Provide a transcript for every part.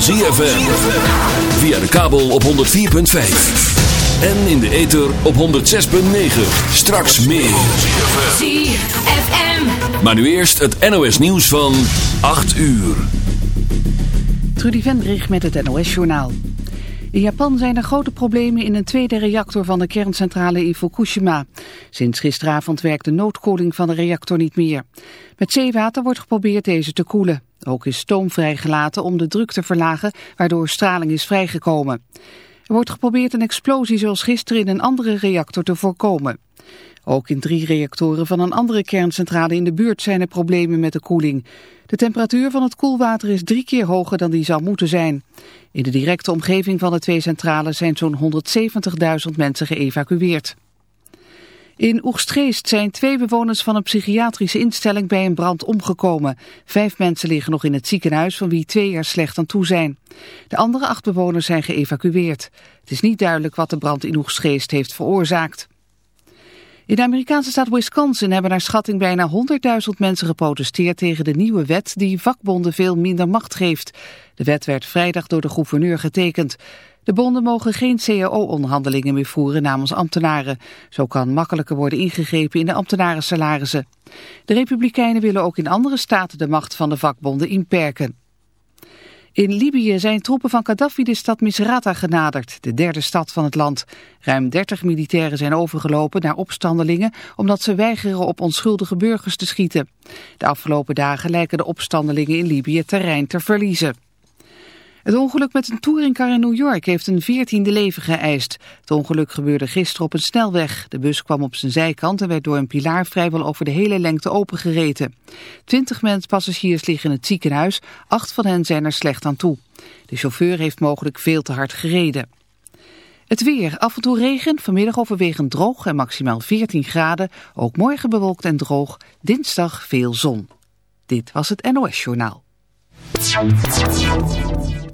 van ZFM. Via de kabel op 104.5. En in de ether op 106.9. Straks meer. ZFM. Maar nu eerst het NOS nieuws van 8 uur. Trudy Vendrich met het NOS-journaal. In Japan zijn er grote problemen in een tweede reactor van de kerncentrale in Fukushima. Sinds gisteravond werkt de noodkoeling van de reactor niet meer. Met zeewater wordt geprobeerd deze te koelen. Ook is stoom vrijgelaten om de druk te verlagen, waardoor straling is vrijgekomen. Er wordt geprobeerd een explosie zoals gisteren in een andere reactor te voorkomen. Ook in drie reactoren van een andere kerncentrale in de buurt zijn er problemen met de koeling. De temperatuur van het koelwater is drie keer hoger dan die zou moeten zijn. In de directe omgeving van de twee centrales zijn zo'n 170.000 mensen geëvacueerd. In Oegstgeest zijn twee bewoners van een psychiatrische instelling bij een brand omgekomen. Vijf mensen liggen nog in het ziekenhuis, van wie twee er slecht aan toe zijn. De andere acht bewoners zijn geëvacueerd. Het is niet duidelijk wat de brand in Oegstgeest heeft veroorzaakt. In de Amerikaanse staat Wisconsin hebben naar schatting bijna 100.000 mensen geprotesteerd tegen de nieuwe wet die vakbonden veel minder macht geeft. De wet werd vrijdag door de gouverneur getekend. De bonden mogen geen cao-onderhandelingen meer voeren namens ambtenaren. Zo kan makkelijker worden ingegrepen in de ambtenarensalarissen. De republikeinen willen ook in andere staten de macht van de vakbonden inperken. In Libië zijn troepen van Gaddafi de stad Misrata genaderd, de derde stad van het land. Ruim 30 militairen zijn overgelopen naar opstandelingen omdat ze weigeren op onschuldige burgers te schieten. De afgelopen dagen lijken de opstandelingen in Libië terrein te verliezen. Het ongeluk met een touringcar in New York heeft een veertiende leven geëist. Het ongeluk gebeurde gisteren op een snelweg. De bus kwam op zijn zijkant en werd door een pilaar vrijwel over de hele lengte opengereten. Twintig passagiers liggen in het ziekenhuis, acht van hen zijn er slecht aan toe. De chauffeur heeft mogelijk veel te hard gereden. Het weer, af en toe regen, vanmiddag overwegend droog en maximaal 14 graden. Ook morgen bewolkt en droog, dinsdag veel zon. Dit was het NOS Journaal.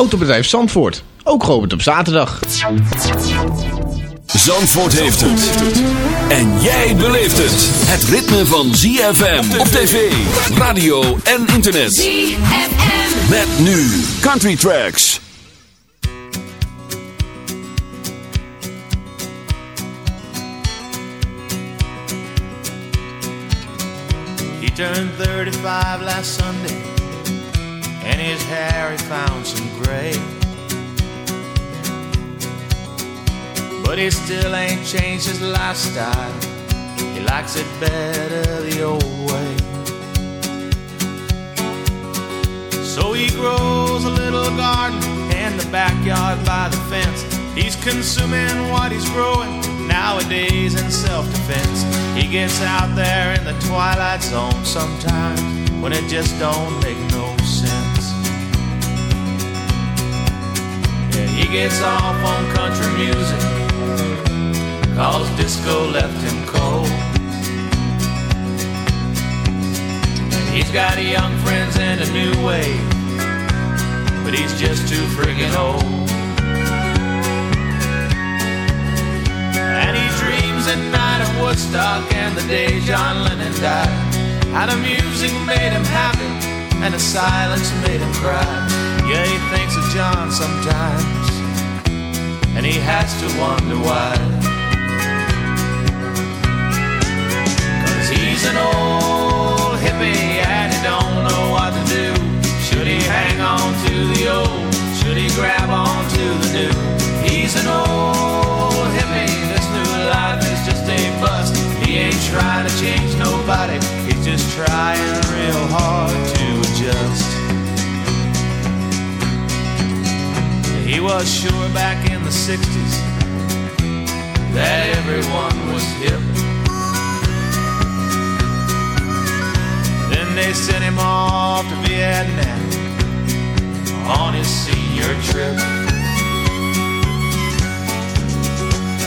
Autobedrijf Zandvoort, ook geopend op zaterdag. Zandvoort heeft het. En jij beleeft het. Het ritme van ZFM op tv, radio en internet. ZFM. Met nu Country Tracks. He turned 35 last Sunday, and his hair he found some gray. But he still ain't changed his lifestyle. He likes it better the old way. So he grows a little garden in the backyard by the fence. He's consuming what he's growing nowadays in self defense. He gets out there in the twilight zone sometimes when it just don't make no gets off on country music Cause disco left him cold. He's got young friends and a new wave But he's just too friggin' old. And he dreams at night of Woodstock And the day John Lennon died. How the music made him happy And the silence made him cry. Yeah, he thinks of John sometimes and he has to wonder why. Cause he's an old hippie and he don't know what to do. Should he hang on to the old? Should he grab on to the new? He's an old hippie, this new life is just a bust. He ain't trying to change nobody, he's just trying real hard to adjust. He was sure back in the 60s that everyone was hip. Then they sent him off to Vietnam on his senior trip.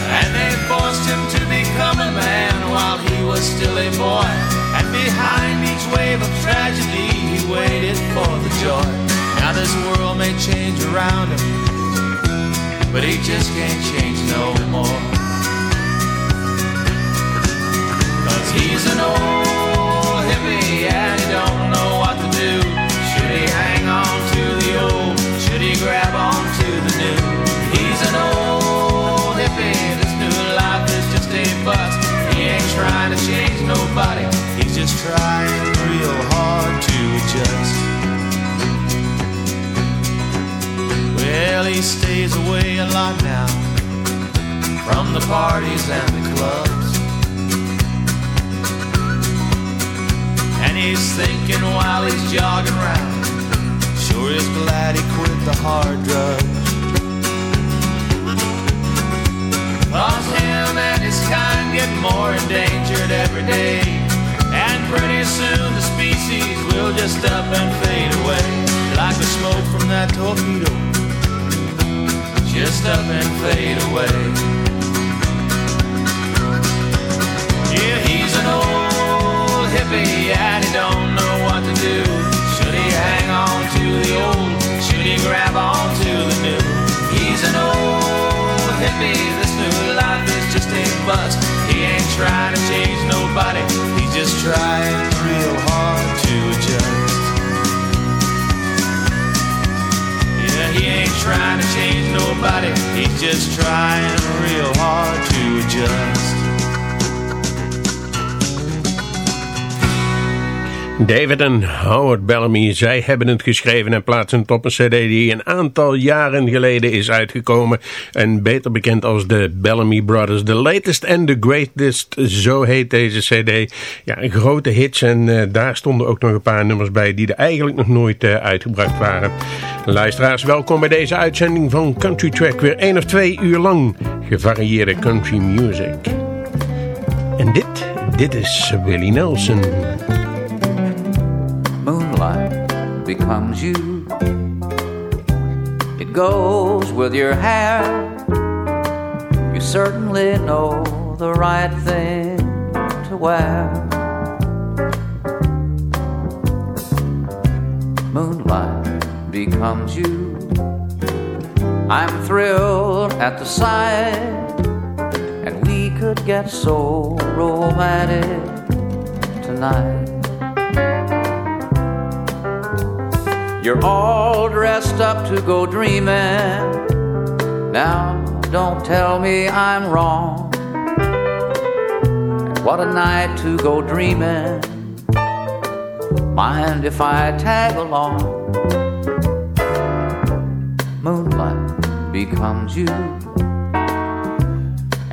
And they forced him to become a man while he was still a boy. And behind each wave of tragedy, he waited for the joy. Now this world may change around him, but he just can't change no more. Cause he's an old hippie and he don't know what to do. Should he hang on to the old? Should he grab on to the new? He's an old hippie, this new life is just a bust. He ain't trying to change nobody, he's just trying real hard to adjust. Well, he stays away a lot now from the parties and the clubs. And he's thinking while he's jogging around, sure is glad he quit the hard drugs. Cause him and his kind get more endangered every day. And pretty soon the species will just up and fade away. Like the smoke from that torpedo. Just up and fade away. Yeah, he's an old hippie and he don't know what to do. Should he hang on to the old? Should he grab on to the new? He's an old hippie. This new life is just a bust. He ain't trying to change nobody. David en Howard Bellamy, zij hebben het geschreven en plaatsen het op een cd die een aantal jaren geleden is uitgekomen. En beter bekend als de Bellamy Brothers. The Latest and the Greatest, zo heet deze cd. Ja, grote hits en eh, daar stonden ook nog een paar nummers bij die er eigenlijk nog nooit eh, uitgebracht waren. Luisteraars, welkom bij deze uitzending van Country Track. Weer één of twee uur lang gevarieerde country music. En dit, dit is Willie Nelson. Becomes you. It goes with your hair. You certainly know the right thing to wear. Moonlight becomes you. I'm thrilled at the sight, and we could get so romantic tonight. You're all dressed up to go dreaming. Now, don't tell me I'm wrong. What a night to go dreaming. Mind if I tag along? Moonlight becomes you.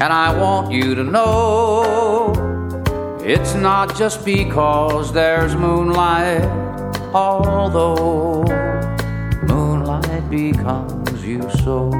And I want you to know it's not just because there's moonlight although moonlight becomes you so.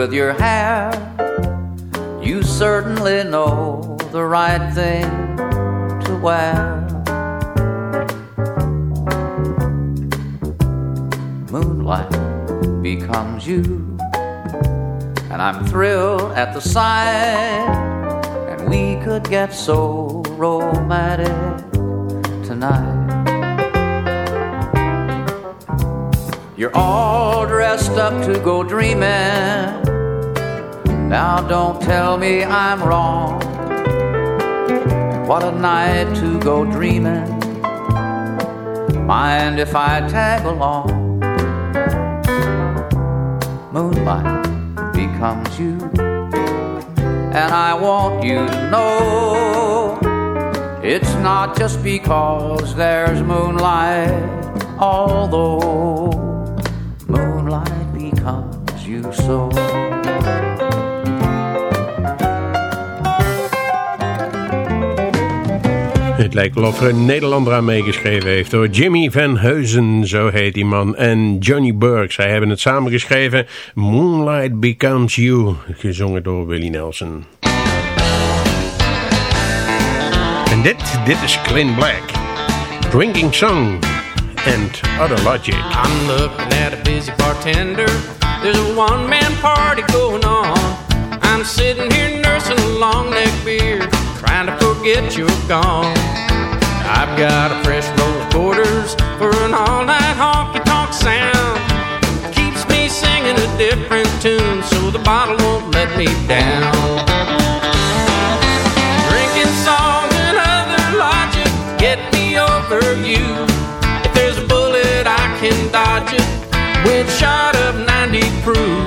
With your hair. You certainly know the right thing to wear. Moonlight becomes you. And I'm thrilled at the sight. I'm. What a night to go dreaming. Mind if I tag along? Moonlight becomes you. And I want you to know it's not just because there's moonlight, although moonlight becomes you so. Het lijkt wel of er een Nederlander aan meegeschreven heeft hoor. Jimmy Van Heusen, zo heet die man. En Johnny Burke, zij hebben het samengeschreven. Moonlight Becomes You, gezongen door Willie Nelson. En dit, dit is Clint Black. Drinking Song and Other Logic. I'm looking at a busy bartender. There's a one man party going on. I'm sitting here nursing a long neck beer, trying to forget you're gone. I've got a fresh roll of quarters for an all night honky tonk sound. Keeps me singing a different tune, so the bottle won't let me down. Drinking songs and other logic get me over you. If there's a bullet, I can dodge it with a shot of 90 proof.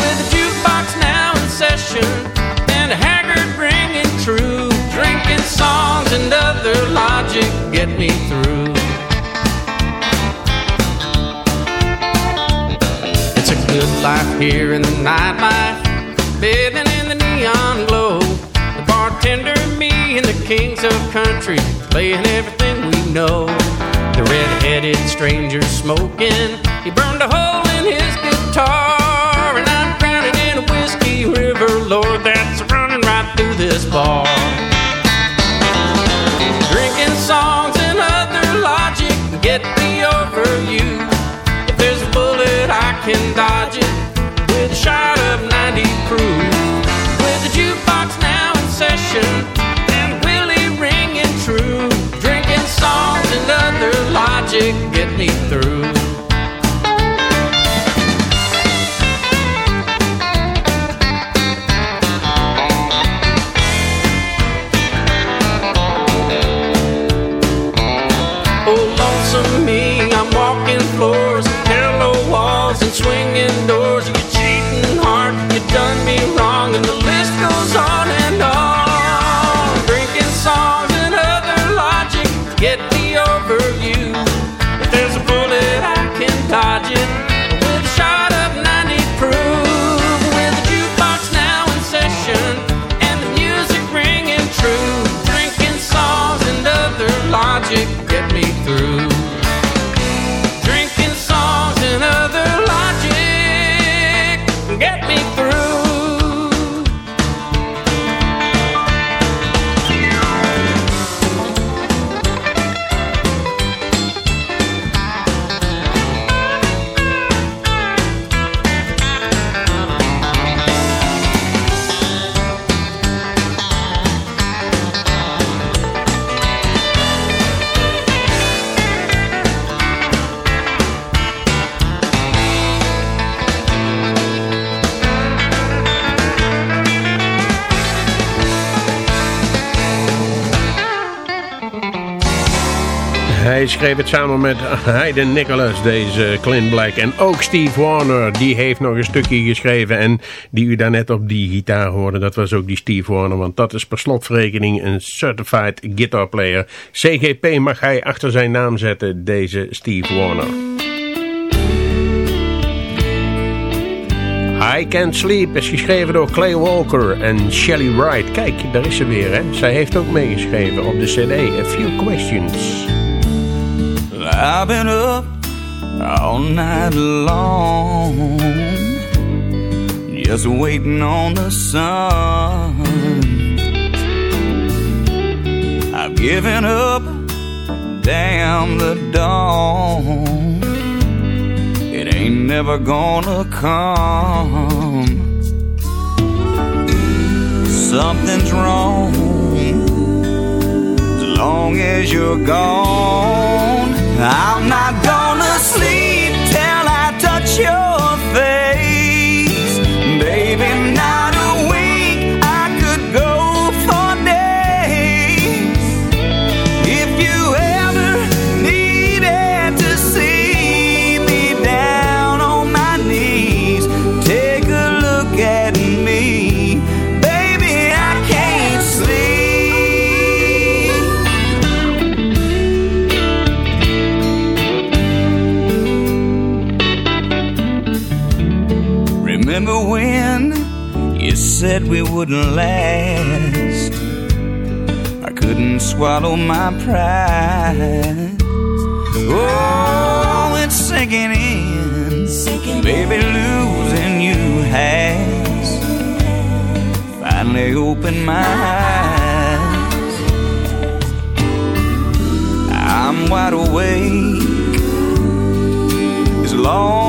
With a jukebox now in session and a. Drinking songs and other logic get me through. It's a good life here in the nightlife, bathing in the neon glow. The bartender, me, and the kings of country playing everything we know. The red-headed stranger smoking, he burned a hole in his guitar, and I'm drowning in a whiskey river, Lord, that's running right through this bar. Can dodge it with a shot of 90 proof. With the jukebox now in session and Willie ringing true. Drinking songs and other logic get me through. Hij schreef het samen met Hayden Nicholas, deze Clint Black. En ook Steve Warner, die heeft nog een stukje geschreven. En die u daarnet op die gitaar hoorde, dat was ook die Steve Warner. Want dat is per slotverrekening een Certified Guitar Player. CGP mag hij achter zijn naam zetten, deze Steve Warner. I Can't Sleep is geschreven door Clay Walker en Shelley Wright. Kijk, daar is ze weer, hè. Zij heeft ook meegeschreven op de cd A Few Questions. I've been up all night long, just waiting on the sun. I've given up, damn the dawn. It ain't never gonna come. Something's wrong as long as you're gone. I'm not gonna sleep till I touch your said we wouldn't last? I couldn't swallow my pride. Oh, it's sinking in. Baby, losing you has finally opened my eyes. I'm wide awake as long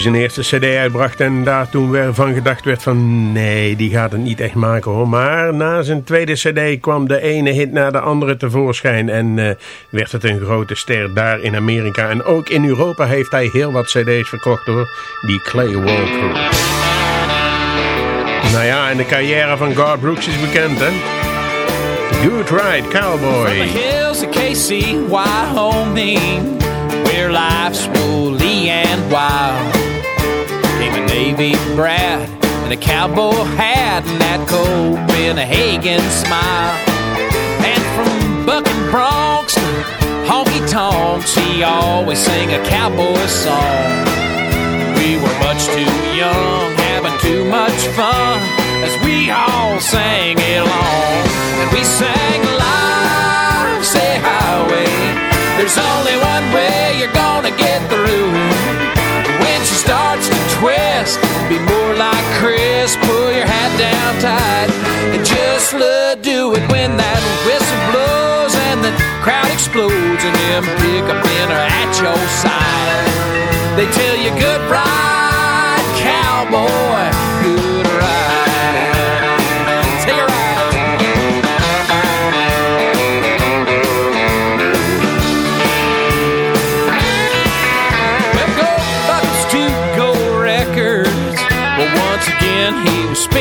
zijn eerste cd uitbracht en daar toen weer van gedacht werd van nee, die gaat het niet echt maken hoor. Maar na zijn tweede cd kwam de ene hit na de andere tevoorschijn en eh, werd het een grote ster daar in Amerika. En ook in Europa heeft hij heel wat cd's verkocht hoor, die Clay Walker. Nou ja, en de carrière van Garth Brooks is bekend hè. Good Ride Cowboy. The life's and wild. Navy brat and a cowboy hat and that Copenhagen smile. And from bucking broncs to honky tonks, he always sang a cowboy song. We were much too young, having too much fun as we all sang along. And we sang live, say highway. There's only one way you're gonna get through. When she starts twist, be more like Chris. Pull your hat down tight and just do it when that whistle blows and the crowd explodes and them pick up men are at your side. They tell you good ride, cowboy, good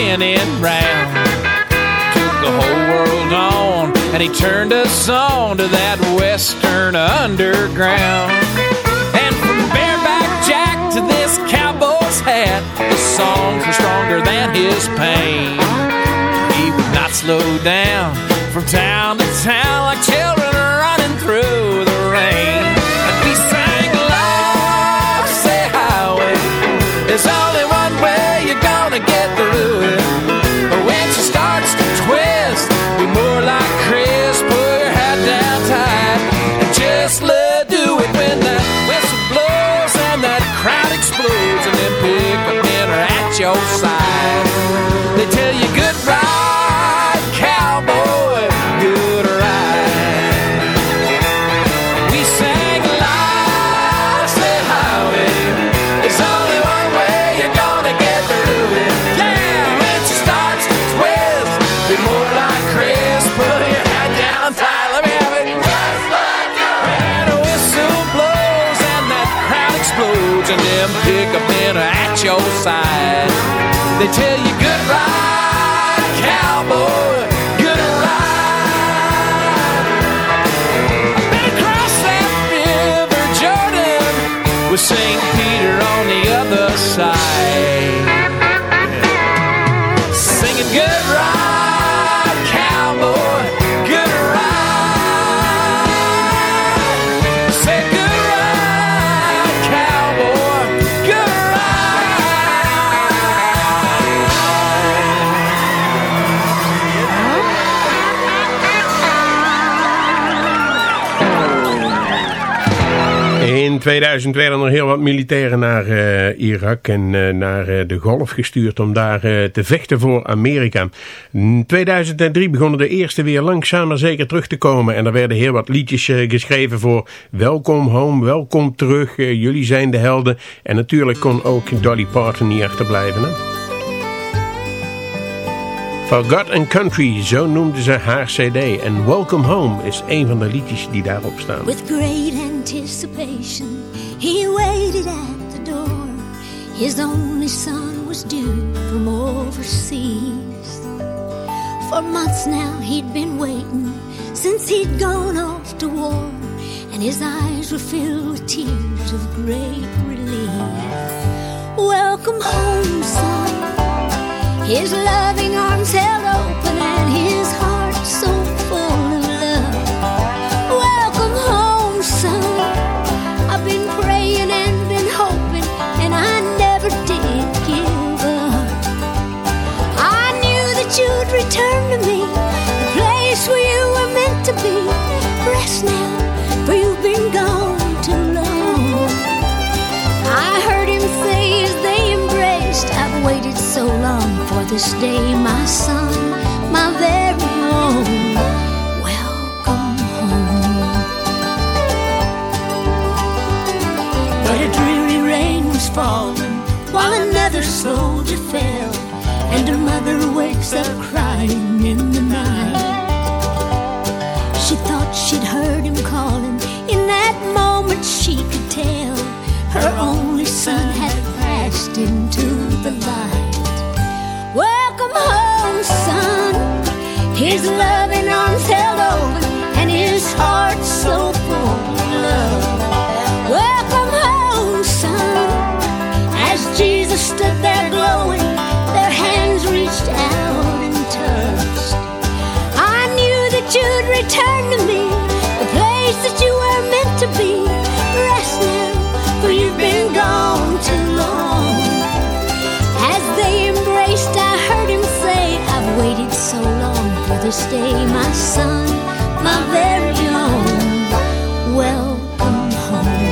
spinning round. Took the whole world on, and he turned us on to that western underground. And from bareback Jack to this cowboy's hat, the songs were stronger than his pain. He would not slow down from town to town like children 2000 werden er heel wat militairen naar eh, Irak en eh, naar eh, de Golf gestuurd om daar te vechten voor Amerika. In 2003 begonnen de eerste weer langzaam maar zeker terug te komen en er werden heel wat liedjes geschreven voor Welkom Home, Welkom Terug, Jullie zijn de helden. En natuurlijk kon ook Dolly Parton niet achterblijven. Hè? For God and Country, zo noemde ze haar cd. En Welcome Home is een van de liedjes die daarop staan. With great anticipation, he waited at the door. His only son was due from overseas. For months now he'd been waiting since he'd gone off to war, and his eyes were filled with tears of great relief. Welcome home, son. His loving arms held this day, my son, my very own. Welcome home. But a dreary rain was falling while another soldier fell, and her mother wakes up crying in the night. She thought she'd heard him calling. In that moment, she could tell her only son had passed into the light. Son. His loving arms held open, and his heart so full of love. Welcome home, son. As Jesus stood there glowing, this day, my son, my very own. Welcome home.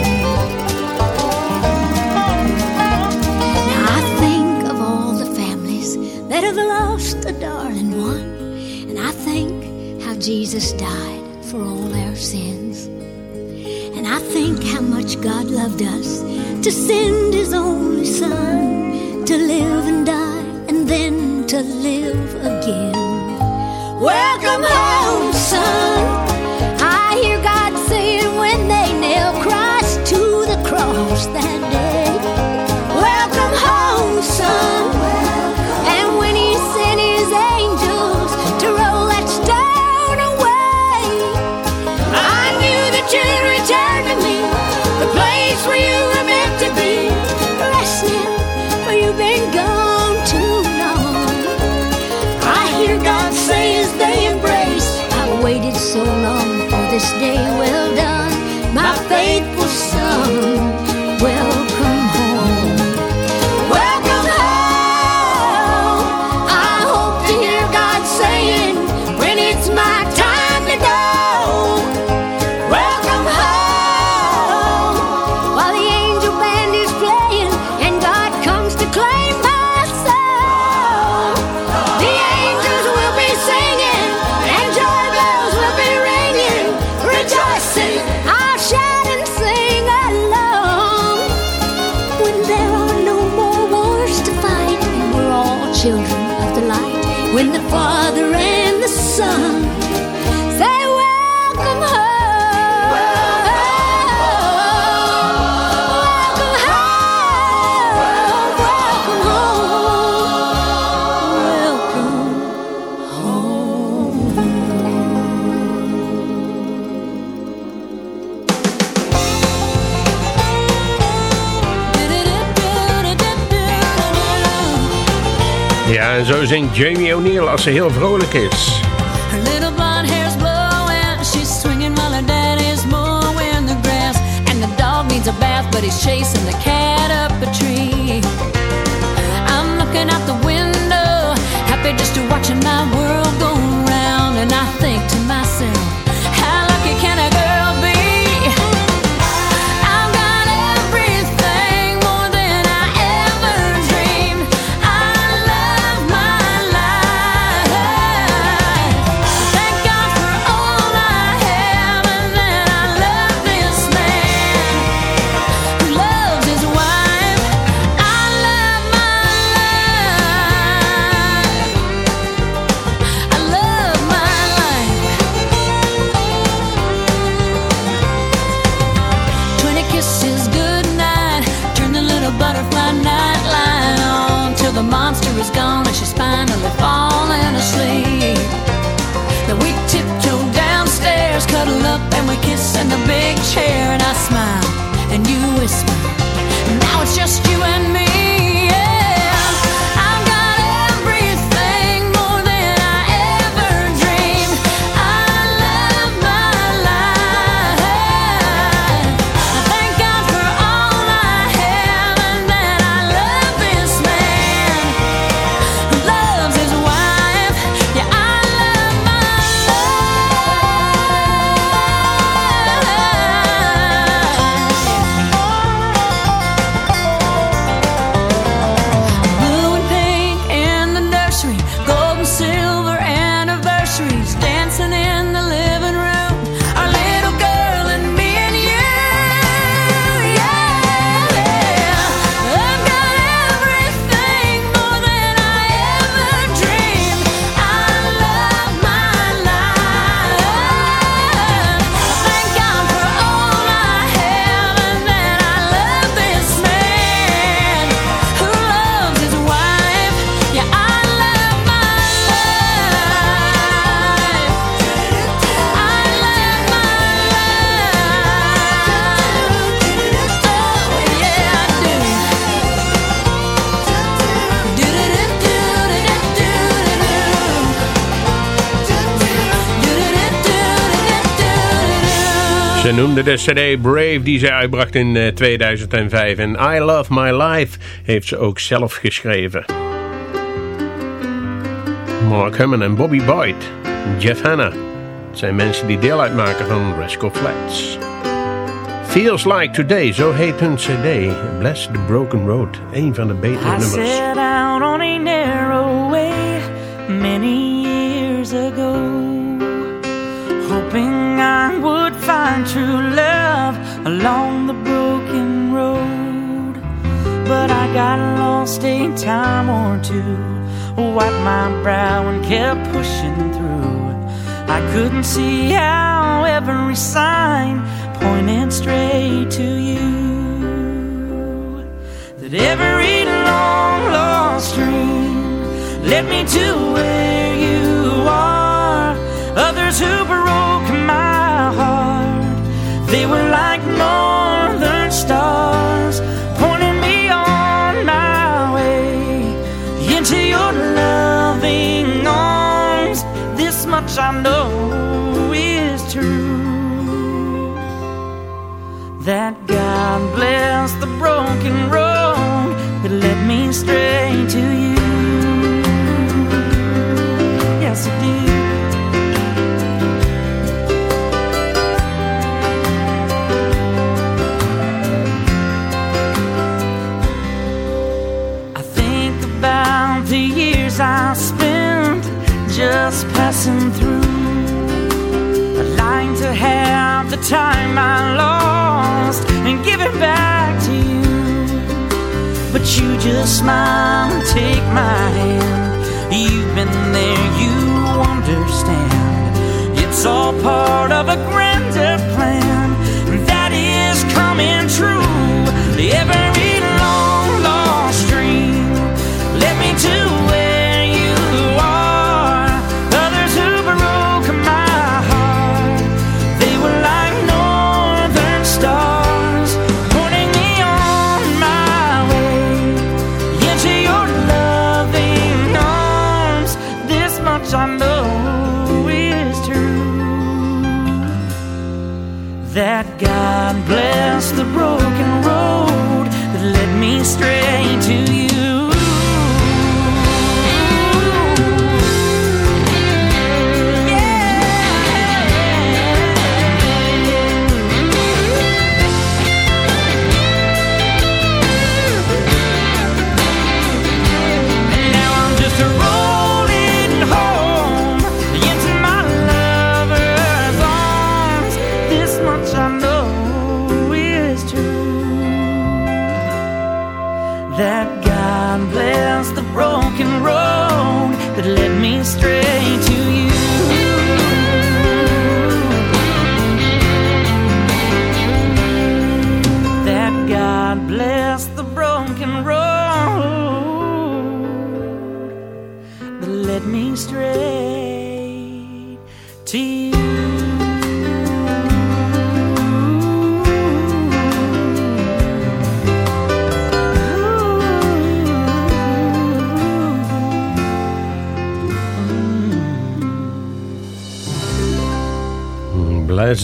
Now I think of all the families that have lost a darling one, and I think how Jesus died for all our sins. And I think how much God loved us to send His only Son to live and die and then to live again. Welcome home, son. En zo zingt Jamie O'Neal als ze heel vrolijk is. A bath, but he's chasing the cat up a tree. I'm looking out the window, happy just to watching my world go. And I think to myself, chair. And I smile, and you whisper. Now it's just noemde de cd Brave die ze uitbracht in eh, 2005 en I Love My Life heeft ze ook zelf geschreven. Mark Hummon en Bobby Boyd, Jeff Hanna, zijn mensen die deel uitmaken van Rascal Flats. Feels Like Today, zo heet hun cd. Bless the Broken Road, een van de betere I nummers. set out on a narrow way many years ago, hoping I would find true love along the broken road. But I got lost a time or two, wiped my brow and kept pushing through. I couldn't see how every sign pointed straight to you that every long lost dream led me to where just smile and take my hand. You've been there, you understand. It's all part of a grander plan that is coming true.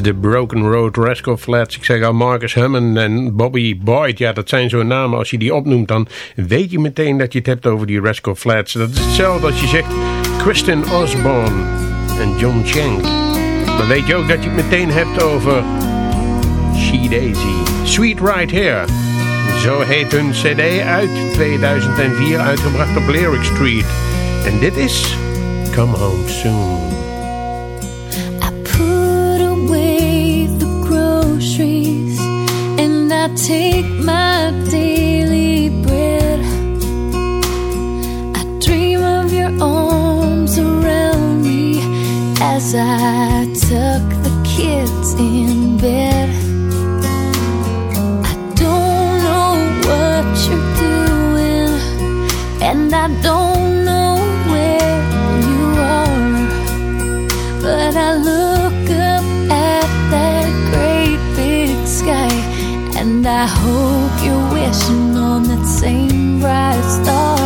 The Broken Road, Rascal Flats. Ik zeg al Marcus Hammond en Bobby Boyd. Ja, dat zijn zo'n namen. Als je die opnoemt, dan weet je meteen dat je het hebt over die Rascal Flats. Dat is hetzelfde als je zegt Kristen Osborne en John Shank. Dan weet je ook dat je het meteen hebt over She Daisy. Sweet Right Here. Zo heet hun cd uit 2004, uitgebracht op Lyric Street. En dit is Come Home Soon. Take my daily bread. I dream of your arms around me as I tuck the kids in bed. I don't know what you're doing, and I don't know where you are. But I look And I hope you're wishing on that same bright star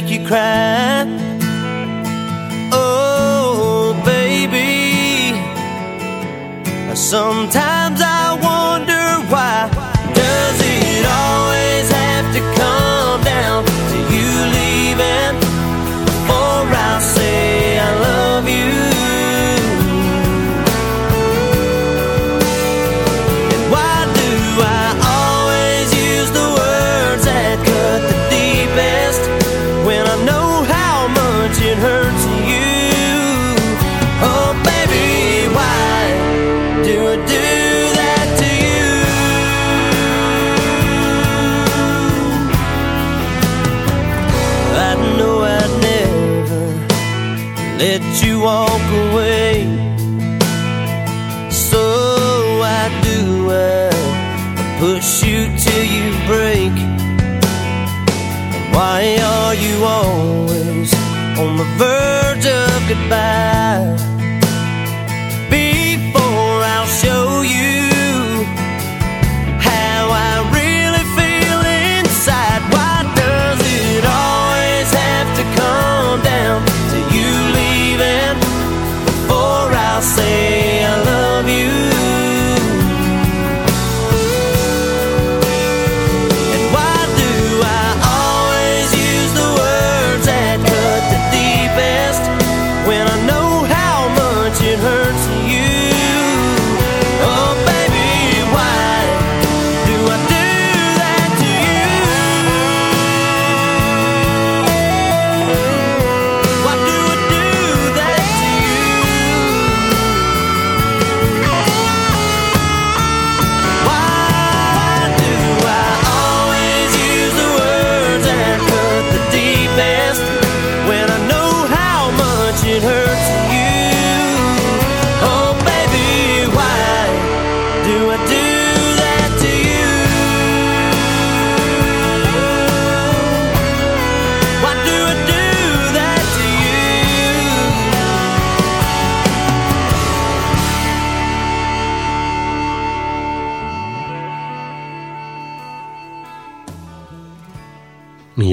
make you cry. Oh, baby. Sometimes I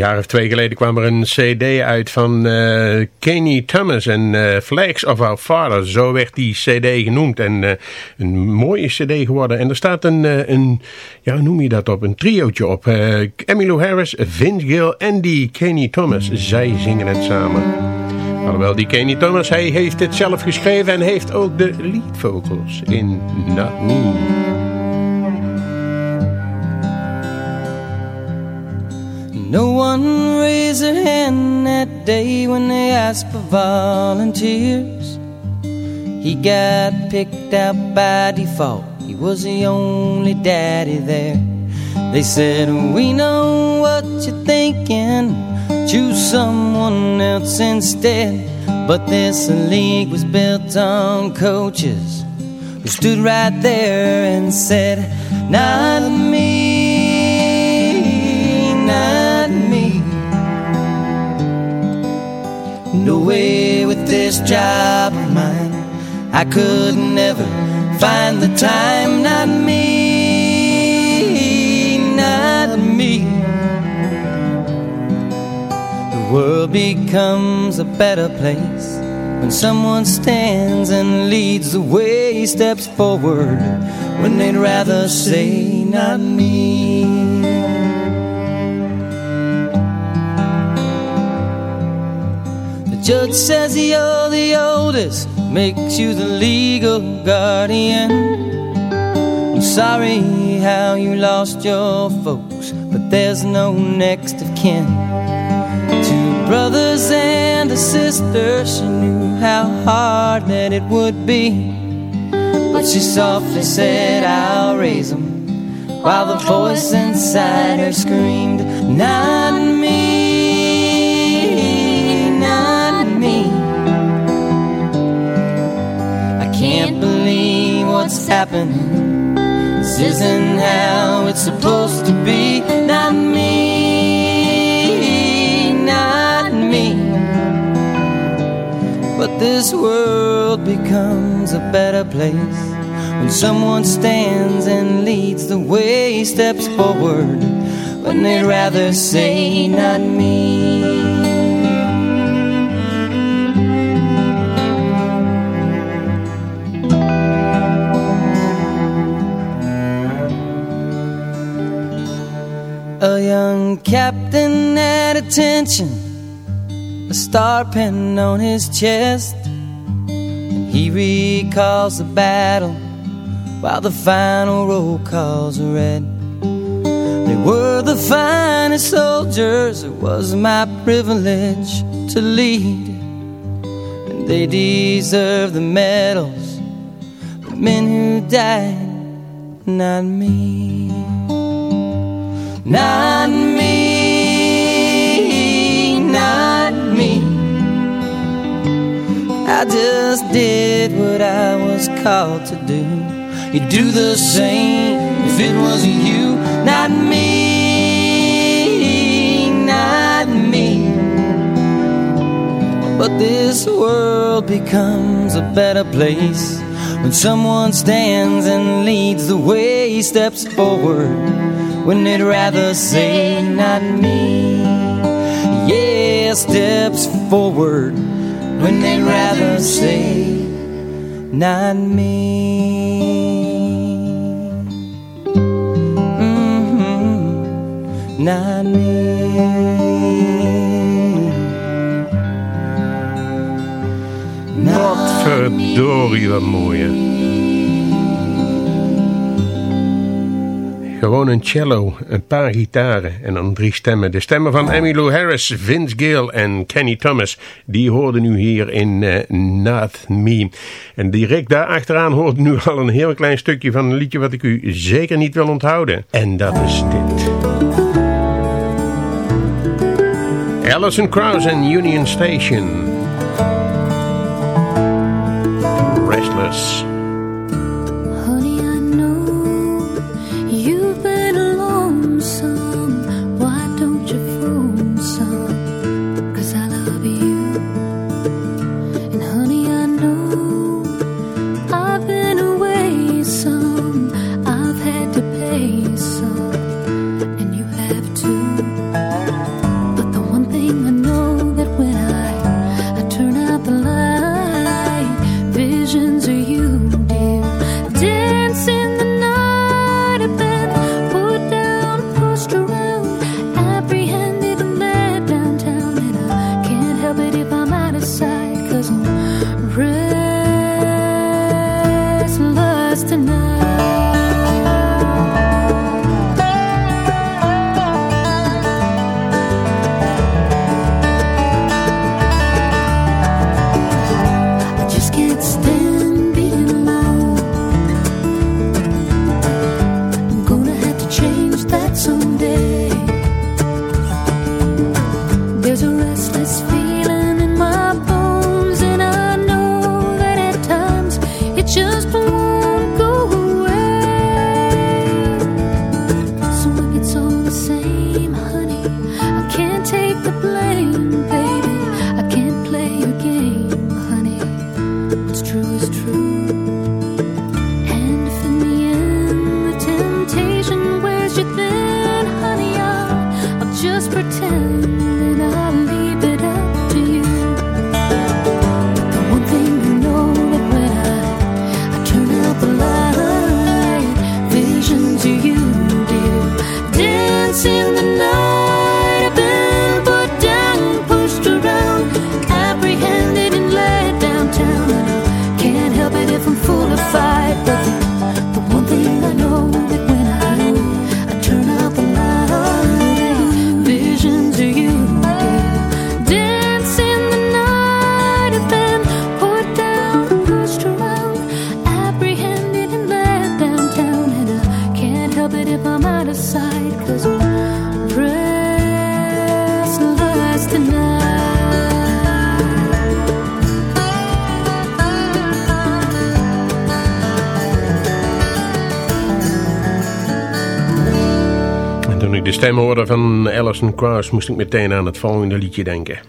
jaar of twee geleden kwam er een cd uit van eh Kenny Thomas en eh, Flags of Our Father. Zo werd die cd genoemd en eh, een mooie cd geworden. En er staat een, een ja noem je dat op, een triootje op. Emmylou Harris, Vince Gill en die Kenny Thomas. Zij zingen het samen. Alhoewel die Kenny Thomas, hij heeft het zelf geschreven en heeft ook de lead vocals in Not Me. No one raised their hand that day when they asked for volunteers. He got picked out by default. He was the only daddy there. They said, We know what you're thinking. Choose someone else instead. But this league was built on coaches who stood right there and said, Not me, this job of mine. I could never find the time, not me, not me. The world becomes a better place when someone stands and leads the way, steps forward when they'd rather say, not me. Judge says you're the oldest, makes you the legal guardian. I'm sorry how you lost your folks, but there's no next of kin. Two brothers and a sister, she knew how hard that it would be. But she softly said, I'll raise them. While the voice inside her screamed, Not me, what's happening. This isn't how it's supposed to be. Not me, not me. But this world becomes a better place when someone stands and leads the way, steps forward. When they'd rather say, not me. A young captain at attention, a star pen on his chest, and he recalls the battle while the final roll calls are read. They were the finest soldiers, it was my privilege to lead, and they deserve the medals, the men who died, not me. Not me, not me. I just did what I was called to do. You'd do the same if it wasn't you. Not me, not me. But this world becomes a better place when someone stands and leads the way, steps forward when they'd rather say not me. Yeah, steps forward when they'd rather say not me. Mhm, Not me. Wat verdorie, wat mooi Gewoon een cello, een paar gitaren en dan drie stemmen. De stemmen van Emmylou Harris, Vince Gill en Kenny Thomas. Die hoorden nu hier in uh, Me. En direct daarachteraan hoort nu al een heel klein stukje van een liedje wat ik u zeker niet wil onthouden. En dat is dit. Alison Krauss en Union Station. Restless. De stem hoorde van Alison Krauss moest ik meteen aan het volgende liedje denken.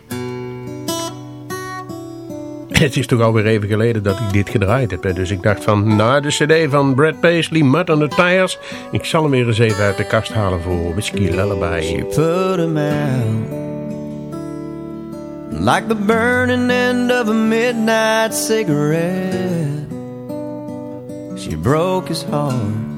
Het is toch alweer even geleden dat ik dit gedraaid heb. Dus ik dacht van, nou de cd van Brad Paisley, Mud on the Tires. Ik zal hem weer eens even uit de kast halen voor Whiskey Lullaby. She put him out like the burning end of a midnight cigarette. She broke his heart.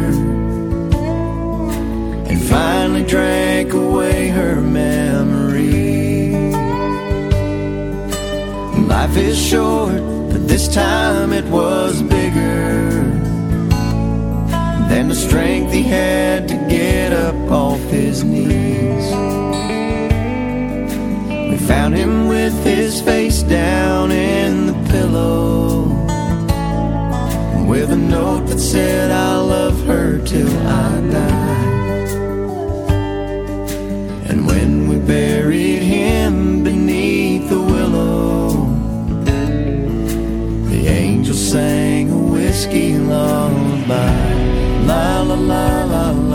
Finally drank away her memory. Life is short, but this time it was bigger than the strength he had to get up off his knees. We found him with his face down in the pillow, with a note that said, I love her till I die. Buried him beneath the willow, the angel sang a whiskey lullaby. La la la la la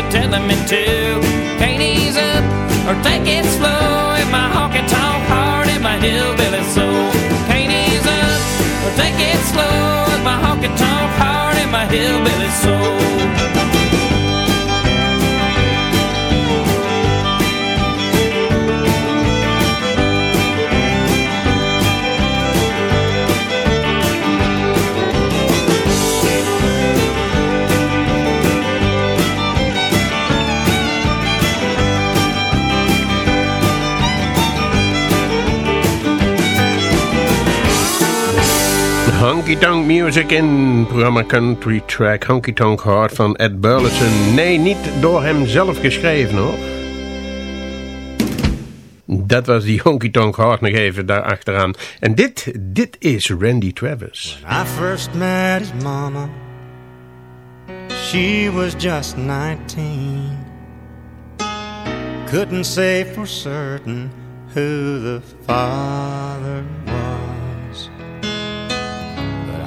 inside keeps a telling me to. Can't ease up or take it slow in my honky tonk heart and my hillbilly soul. Can't ease up or take it slow in my honky tonk heart and my hillbilly soul. Honky Tonk Music in programma Country Track Honky Tonk Heart van Ed Burleson. Nee, niet door hem zelf geschreven hoor. Dat was die Honky Tonk Heart nog even daar achteraan. En dit, dit is Randy Travis. I first met his mama. She was just 19. Couldn't say for certain who the father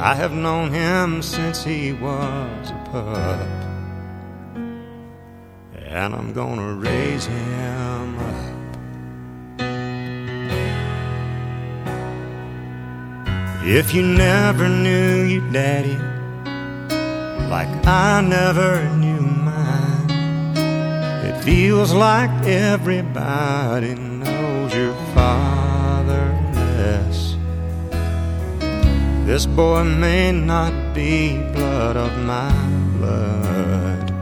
I have known him since he was a pup. And I'm gonna raise him up. If you never knew your daddy, like I never knew mine, it feels like everybody knows your father This boy may not be blood of my blood,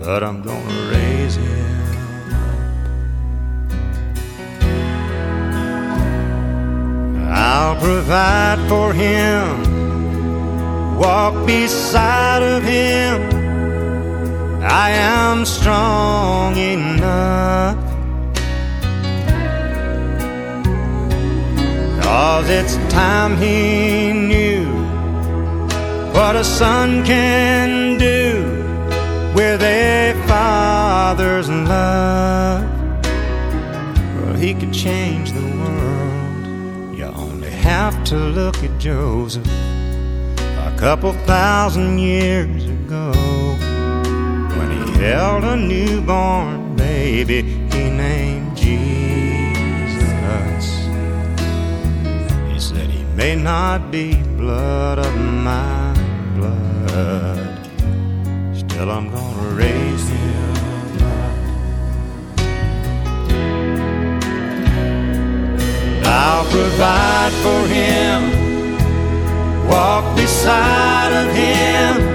but I'm gonna raise him. I'll provide for him, walk beside of him. I am strong enough. Cause it's time he knew what a son can do with a father's love. Well, he could change the world. You only have to look at Joseph a couple thousand years ago when he held a newborn baby he named Jesus. May not be blood of my blood, still I'm gonna raise him up. I'll provide for him, walk beside of him.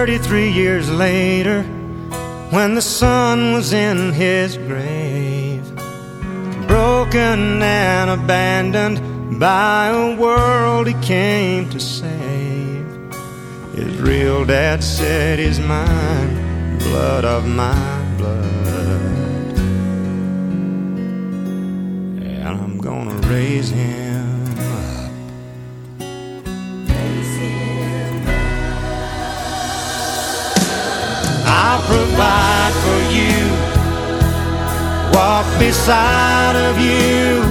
33 years later, when the sun was in his grave, broken and abandoned by a world he came to save. His real dad said, "He's mine, blood of my blood. And I'm gonna raise him. I'll provide for you, walk beside of you.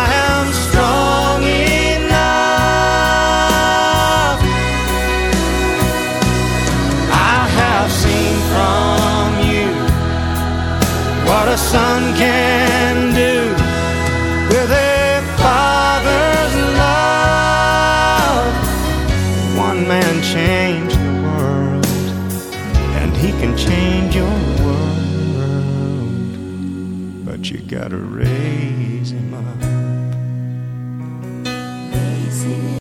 I am strong enough. I have seen from you what a son can